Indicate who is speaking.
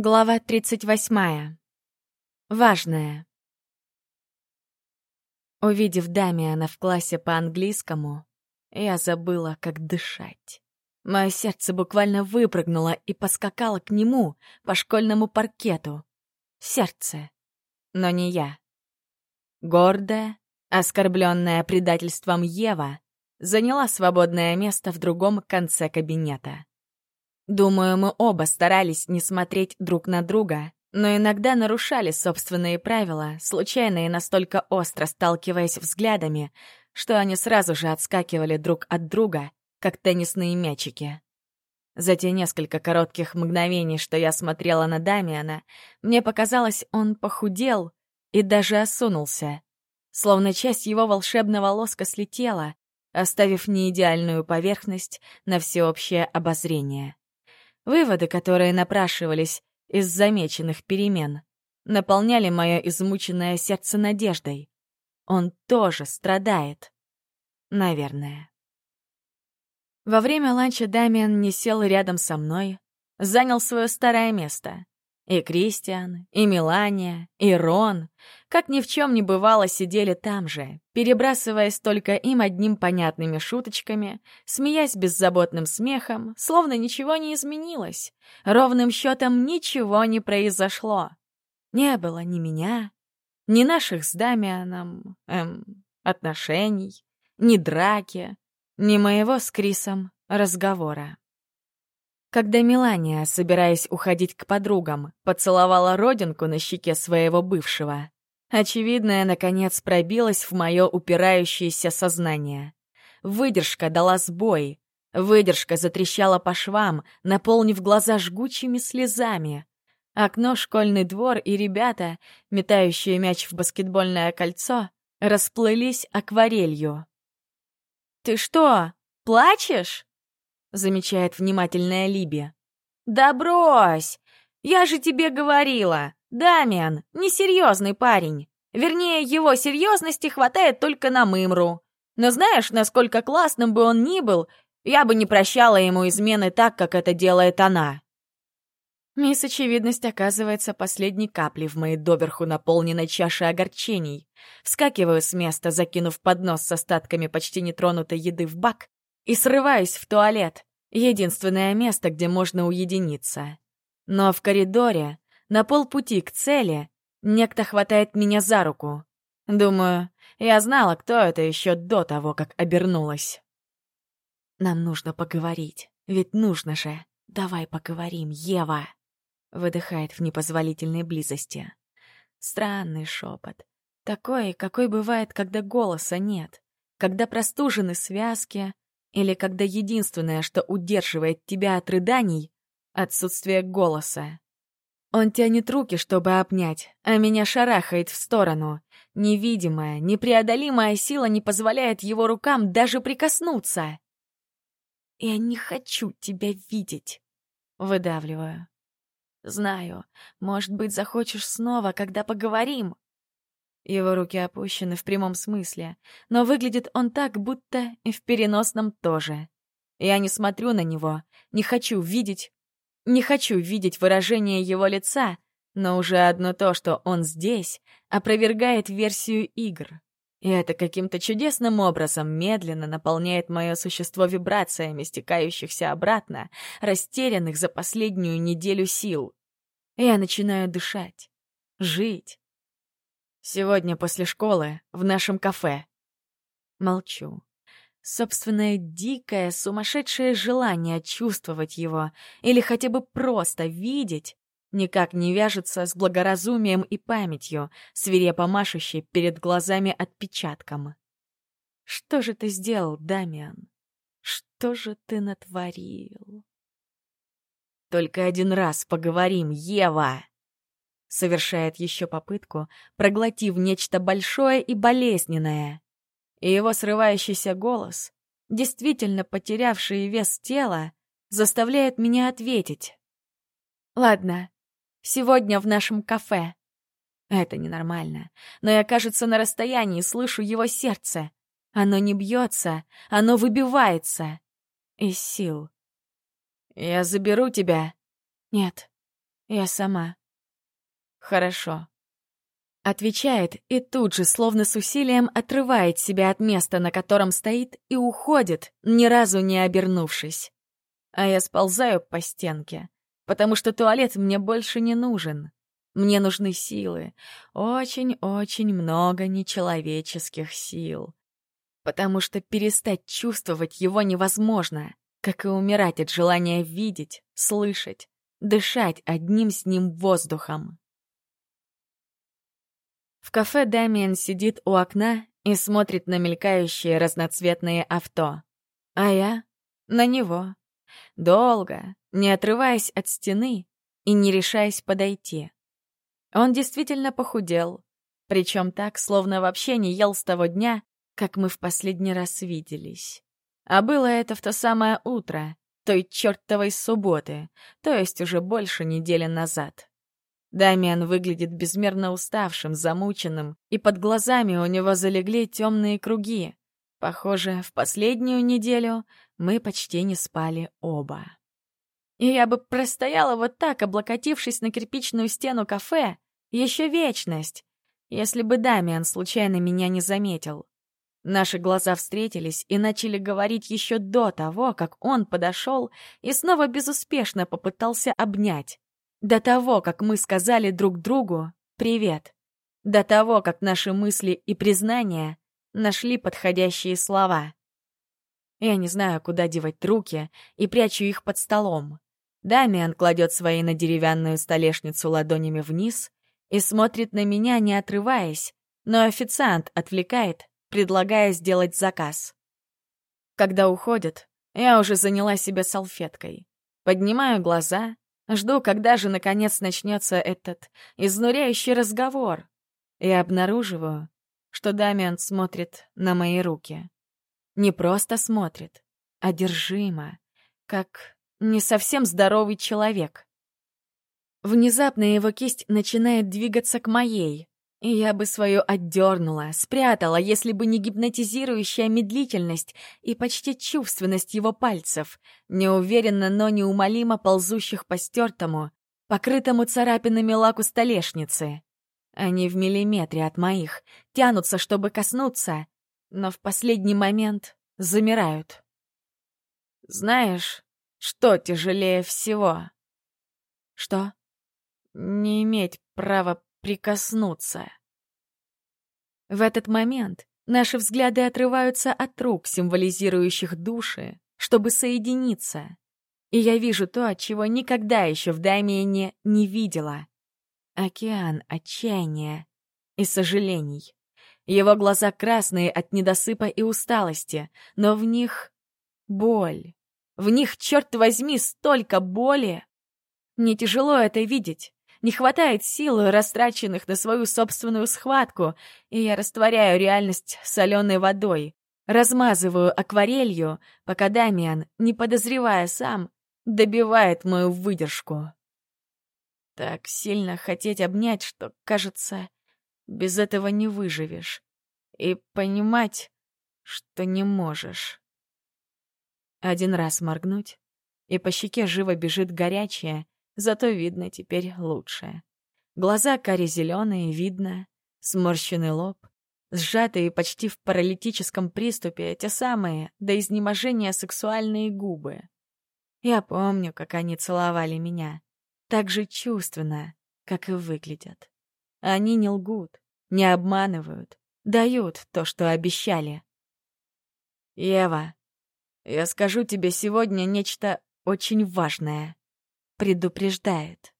Speaker 1: Глава 38. Важное. Увидев Дамиана в классе по английскому, я забыла, как дышать. Мое сердце буквально выпрыгнуло и поскакало к нему по школьному паркету. Сердце. Но не я. Гордая, оскорбленная предательством Ева заняла свободное место в другом конце кабинета. Думаю, мы оба старались не смотреть друг на друга, но иногда нарушали собственные правила, случайно и настолько остро сталкиваясь взглядами, что они сразу же отскакивали друг от друга, как теннисные мячики. За те несколько коротких мгновений, что я смотрела на Дамиана, мне показалось, он похудел и даже осунулся. Словно часть его волшебного лоска слетела, оставив неидеальную поверхность на всеобщее обозрение. Выводы, которые напрашивались из замеченных перемен, наполняли мое измученное сердце надеждой. Он тоже страдает. Наверное. Во время ланча Дамиан не сел рядом со мной, занял свое старое место. И Кристиан, и Мелания, и Рон, как ни в чем не бывало, сидели там же, перебрасываясь только им одним понятными шуточками, смеясь беззаботным смехом, словно ничего не изменилось. Ровным счетом ничего не произошло. Не было ни меня, ни наших с Дамианом, эм, отношений, ни драки, ни моего с Крисом разговора. Когда Мелания, собираясь уходить к подругам, поцеловала родинку на щеке своего бывшего, очевидное, наконец, пробилось в мое упирающееся сознание. Выдержка дала сбой. Выдержка затрещала по швам, наполнив глаза жгучими слезами. Окно, школьный двор и ребята, метающие мяч в баскетбольное кольцо, расплылись акварелью. «Ты что, плачешь?» — замечает внимательная Либи. «Да брось! Я же тебе говорила! Дамиан — несерьезный парень. Вернее, его серьезности хватает только на Мымру. Но знаешь, насколько классным бы он ни был, я бы не прощала ему измены так, как это делает она». Мисс Очевидность оказывается последней каплей в моей доверху наполненной чаше огорчений. Вскакиваю с места, закинув поднос с остатками почти нетронутой еды в бак, и срываюсь в туалет, единственное место, где можно уединиться. Но в коридоре, на полпути к цели, некто хватает меня за руку. Думаю, я знала, кто это еще до того, как обернулась. «Нам нужно поговорить, ведь нужно же. Давай поговорим, Ева!» Выдыхает в непозволительной близости. Странный шепот. Такой, какой бывает, когда голоса нет. Когда простужены связки, или когда единственное, что удерживает тебя от рыданий — отсутствие голоса. Он тянет руки, чтобы обнять, а меня шарахает в сторону. Невидимая, непреодолимая сила не позволяет его рукам даже прикоснуться. «Я не хочу тебя видеть», — выдавливаю. «Знаю, может быть, захочешь снова, когда поговорим, его руки опущены в прямом смысле, но выглядит он так, будто и в переносном тоже. Я не смотрю на него, не хочу видеть... Не хочу видеть выражение его лица, но уже одно то, что он здесь, опровергает версию игр. И это каким-то чудесным образом медленно наполняет мое существо вибрациями, стекающихся обратно, растерянных за последнюю неделю сил. Я начинаю дышать, жить, Сегодня после школы в нашем кафе. Молчу. Собственное дикое, сумасшедшее желание чувствовать его или хотя бы просто видеть никак не вяжется с благоразумием и памятью, свирепо машущей перед глазами отпечатком. Что же ты сделал, Дамиан? Что же ты натворил? Только один раз поговорим, Ева! Совершает еще попытку, проглотив нечто большое и болезненное. И его срывающийся голос, действительно потерявший вес тела, заставляет меня ответить. «Ладно, сегодня в нашем кафе». Это ненормально, но я, кажется, на расстоянии слышу его сердце. Оно не бьется, оно выбивается. Из сил. «Я заберу тебя». «Нет, Я сама. Хорошо. Отвечает и тут же, словно с усилием, отрывает себя от места, на котором стоит, и уходит, ни разу не обернувшись. А я сползаю по стенке, потому что туалет мне больше не нужен. Мне нужны силы, очень-очень много нечеловеческих сил. Потому что перестать чувствовать его невозможно, как и умирать от желания видеть, слышать, дышать одним с ним воздухом. В кафе Дамиан сидит у окна и смотрит на мелькающие разноцветные авто. А я — на него. Долго, не отрываясь от стены и не решаясь подойти. Он действительно похудел, причем так, словно вообще не ел с того дня, как мы в последний раз виделись. А было это в то самое утро, той чертовой субботы, то есть уже больше недели назад. Дамиан выглядит безмерно уставшим, замученным, и под глазами у него залегли темные круги. Похоже, в последнюю неделю мы почти не спали оба. И я бы простояла вот так, облокотившись на кирпичную стену кафе, еще вечность, если бы Дамиан случайно меня не заметил. Наши глаза встретились и начали говорить еще до того, как он подошел и снова безуспешно попытался обнять. До того, как мы сказали друг другу «привет». До того, как наши мысли и признания нашли подходящие слова. Я не знаю, куда девать руки, и прячу их под столом. Дамиан кладет свои на деревянную столешницу ладонями вниз и смотрит на меня, не отрываясь, но официант отвлекает, предлагая сделать заказ. Когда уходит, я уже заняла себя салфеткой. Поднимаю глаза, жду, когда же наконец начнется этот изнуряющий разговор, и обнаруживаю, что Дамиан смотрит на мои руки. Не просто смотрит, а держимо, как не совсем здоровый человек. Внезапно его кисть начинает двигаться к моей, и я бы свою отдернула, спрятала, если бы не гипнотизирующая медлительность и почти чувственность его пальцев, неуверенно, но неумолимо ползущих по стертому, покрытому царапинами лаку столешницы. Они в миллиметре от моих, тянутся, чтобы коснуться, но в последний момент замирают. Знаешь, что тяжелее всего? Что? Не иметь права прикоснуться. В этот момент наши взгляды отрываются от рук, символизирующих души, чтобы соединиться. И я вижу то, чего никогда еще в Дамиене не видела. Океан отчаяния и сожалений. Его глаза красные от недосыпа и усталости, но в них боль. В них, черт возьми, столько боли. Мне тяжело это видеть. Не хватает сил, растраченных на свою собственную схватку, и я растворяю реальность соленой водой, размазываю акварелью, пока Дамиан, не подозревая сам, добивает мою выдержку. Так сильно хотеть обнять, что, кажется, без этого не выживешь. И понимать, что не можешь. Один раз моргнуть, и по щеке живо бежит горячая, зато видно теперь лучше. Глаза кари-зеленые, видно, сморщенный лоб, сжатые почти в паралитическом приступе те самые до изнеможения сексуальные губы. Я помню, как они целовали меня, так же чувственно, как и выглядят. Они не лгут, не обманывают, дают то, что обещали. «Ева, я скажу тебе сегодня нечто очень важное», предупреждает.